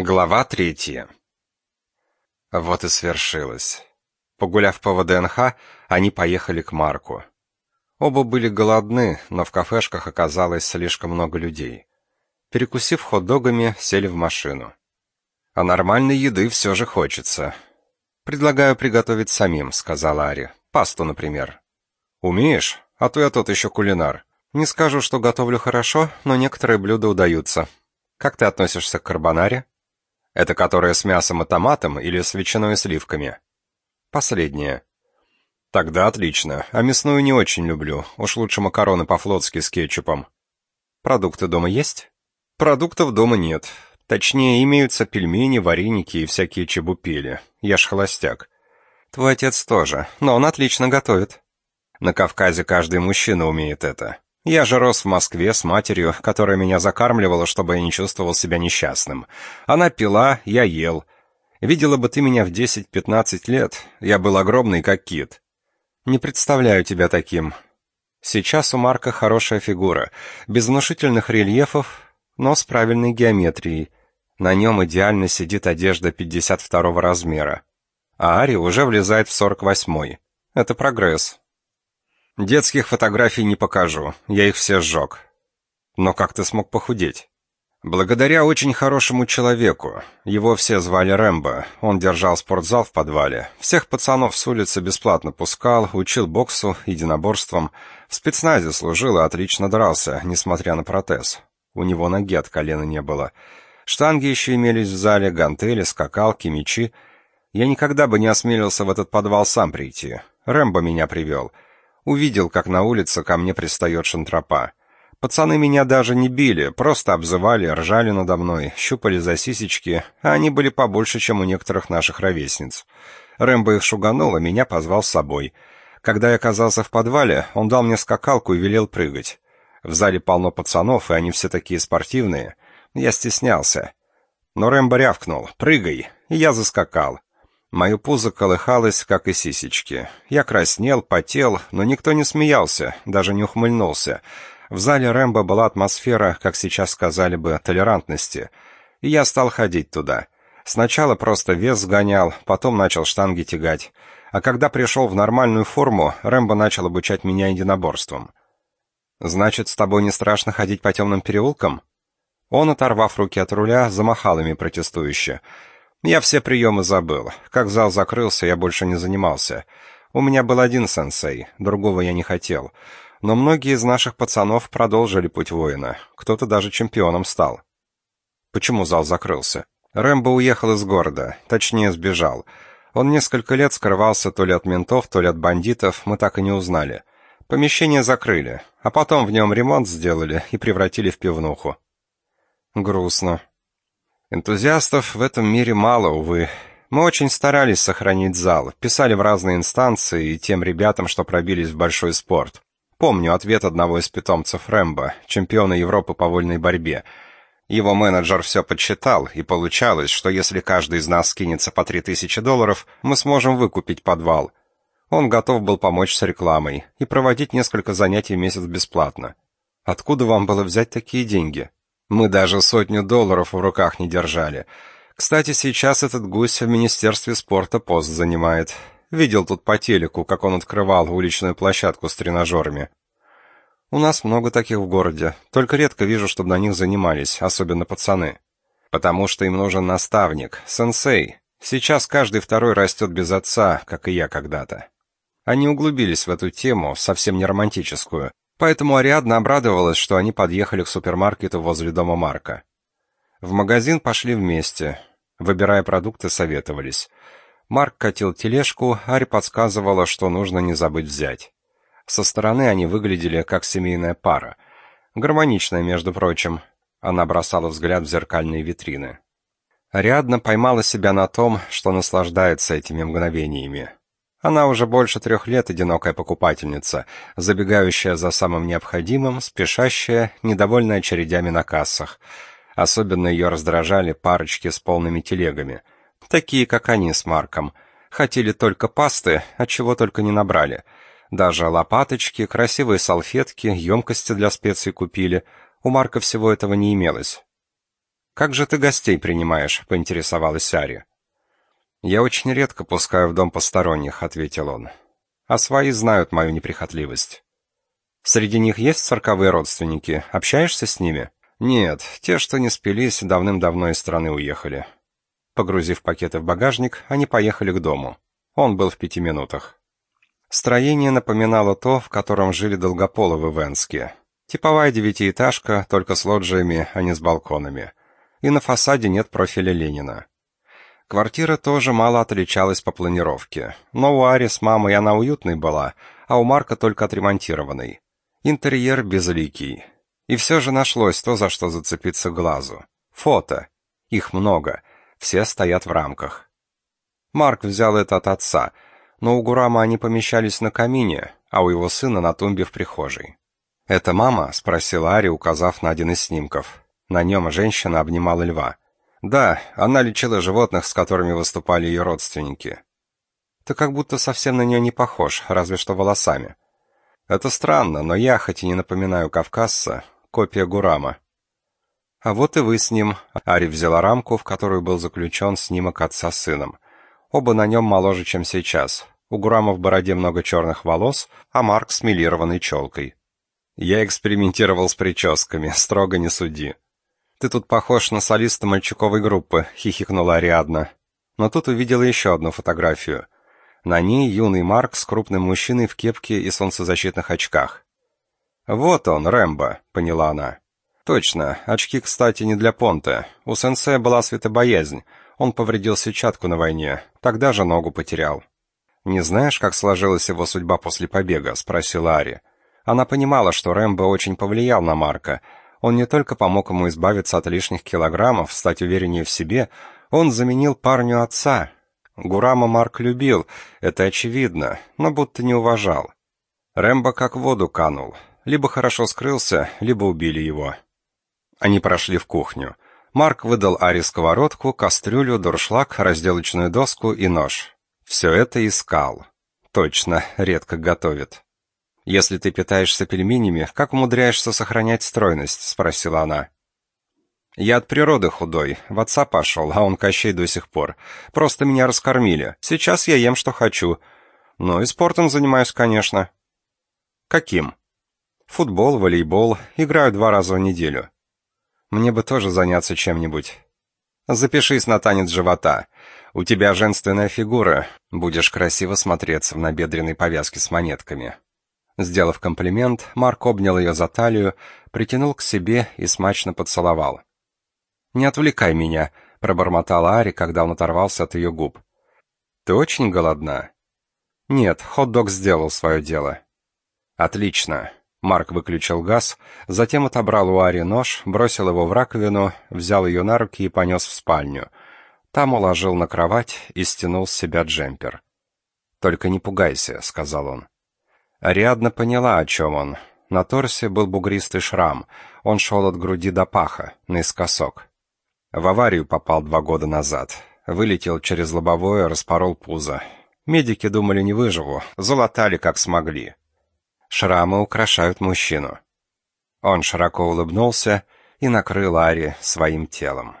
Глава третья. Вот и свершилось. Погуляв по ВДНХ, они поехали к Марку. Оба были голодны, но в кафешках оказалось слишком много людей. Перекусив хот-догами, сели в машину. А нормальной еды все же хочется. «Предлагаю приготовить самим», — сказала Ари. «Пасту, например». «Умеешь? А то я тот еще кулинар. Не скажу, что готовлю хорошо, но некоторые блюда удаются. Как ты относишься к карбонаре?» Это которая с мясом и томатом или с ветчиной и сливками? Последнее. Тогда отлично. А мясную не очень люблю. Уж лучше макароны по-флотски с кетчупом. Продукты дома есть? Продуктов дома нет. Точнее, имеются пельмени, вареники и всякие чебупели. Я ж холостяк. Твой отец тоже, но он отлично готовит. На Кавказе каждый мужчина умеет это. Я же рос в Москве с матерью, которая меня закармливала, чтобы я не чувствовал себя несчастным. Она пила, я ел. Видела бы ты меня в 10-15 лет, я был огромный, как кит. Не представляю тебя таким. Сейчас у Марка хорошая фигура, без внушительных рельефов, но с правильной геометрией. На нем идеально сидит одежда 52 размера. А Ари уже влезает в 48-й. Это прогресс. Детских фотографий не покажу, я их все сжег. Но как ты смог похудеть? Благодаря очень хорошему человеку. Его все звали Рэмбо. Он держал спортзал в подвале. Всех пацанов с улицы бесплатно пускал, учил боксу, единоборствам. В спецназе служил и отлично дрался, несмотря на протез. У него ноги от колена не было. Штанги еще имелись в зале, гантели, скакалки, мечи. Я никогда бы не осмелился в этот подвал сам прийти. Рэмбо меня привел — Увидел, как на улице ко мне пристает шантропа. Пацаны меня даже не били, просто обзывали, ржали надо мной, щупали за сисечки, а они были побольше, чем у некоторых наших ровесниц. Рэмбо их шуганул, а меня позвал с собой. Когда я оказался в подвале, он дал мне скакалку и велел прыгать. В зале полно пацанов, и они все такие спортивные. Я стеснялся. Но Рэмбо рявкнул «Прыгай!» и я заскакал. Мое пузо колыхалось, как и сисечки. Я краснел, потел, но никто не смеялся, даже не ухмыльнулся. В зале Рэмбо была атмосфера, как сейчас сказали бы, толерантности. И я стал ходить туда. Сначала просто вес сгонял, потом начал штанги тягать. А когда пришел в нормальную форму, Рэмбо начал обучать меня единоборствам. «Значит, с тобой не страшно ходить по темным переулкам?» Он, оторвав руки от руля, замахал ими протестующе — я все приемы забыл. Как зал закрылся, я больше не занимался. У меня был один сенсей, другого я не хотел. Но многие из наших пацанов продолжили путь воина. Кто-то даже чемпионом стал. Почему зал закрылся? Рэмбо уехал из города, точнее сбежал. Он несколько лет скрывался то ли от ментов, то ли от бандитов, мы так и не узнали. Помещение закрыли, а потом в нем ремонт сделали и превратили в пивнуху. Грустно. Энтузиастов в этом мире мало, увы. Мы очень старались сохранить зал, писали в разные инстанции и тем ребятам, что пробились в большой спорт. Помню ответ одного из питомцев Рэмбо, чемпиона Европы по вольной борьбе. Его менеджер все подсчитал, и получалось, что если каждый из нас скинется по 3000 долларов, мы сможем выкупить подвал. Он готов был помочь с рекламой и проводить несколько занятий в месяц бесплатно. Откуда вам было взять такие деньги? Мы даже сотню долларов в руках не держали. Кстати, сейчас этот гусь в Министерстве спорта пост занимает. Видел тут по телеку, как он открывал уличную площадку с тренажерами. У нас много таких в городе, только редко вижу, чтобы на них занимались, особенно пацаны. Потому что им нужен наставник, сенсей. Сейчас каждый второй растет без отца, как и я когда-то. Они углубились в эту тему, совсем не романтическую, Поэтому Ариадна обрадовалась, что они подъехали к супермаркету возле дома Марка. В магазин пошли вместе. Выбирая продукты, советовались. Марк катил тележку, Ари подсказывала, что нужно не забыть взять. Со стороны они выглядели как семейная пара. Гармоничная, между прочим. Она бросала взгляд в зеркальные витрины. Ариадна поймала себя на том, что наслаждается этими мгновениями. Она уже больше трех лет одинокая покупательница, забегающая за самым необходимым, спешащая, недовольная очередями на кассах. Особенно ее раздражали парочки с полными телегами. Такие, как они с Марком. Хотели только пасты, а чего только не набрали. Даже лопаточки, красивые салфетки, емкости для специй купили. У Марка всего этого не имелось. «Как же ты гостей принимаешь?» — поинтересовалась Ари. «Я очень редко пускаю в дом посторонних», — ответил он. «А свои знают мою неприхотливость». «Среди них есть цирковые родственники? Общаешься с ними?» «Нет, те, что не спились, давным-давно из страны уехали». Погрузив пакеты в багажник, они поехали к дому. Он был в пяти минутах. Строение напоминало то, в котором жили Долгополовы в Энске. Типовая девятиэтажка, только с лоджиями, а не с балконами. И на фасаде нет профиля Ленина. Квартира тоже мало отличалась по планировке. Но у Ари с мамой она уютной была, а у Марка только отремонтированной. Интерьер безликий. И все же нашлось то, за что зацепиться глазу. Фото. Их много. Все стоят в рамках. Марк взял это от отца, но у Гурама они помещались на камине, а у его сына на тумбе в прихожей. «Это мама?» — спросила Ари, указав на один из снимков. На нем женщина обнимала льва. «Да, она лечила животных, с которыми выступали ее родственники». «Ты как будто совсем на нее не похож, разве что волосами». «Это странно, но я, хоть и не напоминаю кавказца, копия Гурама». «А вот и вы с ним». Ари взяла рамку, в которую был заключен снимок отца с сыном. Оба на нем моложе, чем сейчас. У Гурама в бороде много черных волос, а Марк с милированной челкой. Я экспериментировал с прическами, строго не суди. «Ты тут похож на солиста мальчуковой группы», — хихикнула Ариадна. Но тут увидела еще одну фотографию. На ней юный Марк с крупным мужчиной в кепке и солнцезащитных очках. «Вот он, Рэмбо», — поняла она. Точно, очки, кстати, не для понта. У сенсея была светобоязнь. Он повредил сетчатку на войне, тогда же ногу потерял. «Не знаешь, как сложилась его судьба после побега?» — спросила Ари. Она понимала, что Рэмбо очень повлиял на Марка. Он не только помог ему избавиться от лишних килограммов, стать увереннее в себе, он заменил парню отца. Гурама Марк любил, это очевидно, но будто не уважал. Рэмбо как в воду канул. Либо хорошо скрылся, либо убили его. Они прошли в кухню. Марк выдал Ари сковородку, кастрюлю, дуршлаг, разделочную доску и нож. Все это искал. Точно, редко готовит. «Если ты питаешься пельменями, как умудряешься сохранять стройность?» — спросила она. «Я от природы худой, в отца пошел, а он Кощей до сих пор. Просто меня раскормили. Сейчас я ем, что хочу. Ну и спортом занимаюсь, конечно». «Каким?» «Футбол, волейбол. Играю два раза в неделю». Мне бы тоже заняться чем-нибудь. Запишись на танец живота. У тебя женственная фигура. Будешь красиво смотреться в набедренной повязке с монетками. Сделав комплимент, Марк обнял ее за талию, притянул к себе и смачно поцеловал. «Не отвлекай меня», — пробормотала Ари, когда он оторвался от ее губ. «Ты очень голодна?» «Нет, хот-дог сделал свое дело». «Отлично. Марк выключил газ, затем отобрал у Ари нож, бросил его в раковину, взял ее на руки и понес в спальню. Там уложил на кровать и стянул с себя джемпер. «Только не пугайся», — сказал он. Ариадна поняла, о чем он. На торсе был бугристый шрам, он шел от груди до паха, наискосок. В аварию попал два года назад. Вылетел через лобовое, распорол пузо. Медики думали, не выживу, залатали как смогли. Шрамы украшают мужчину. Он широко улыбнулся и накрыл Ари своим телом.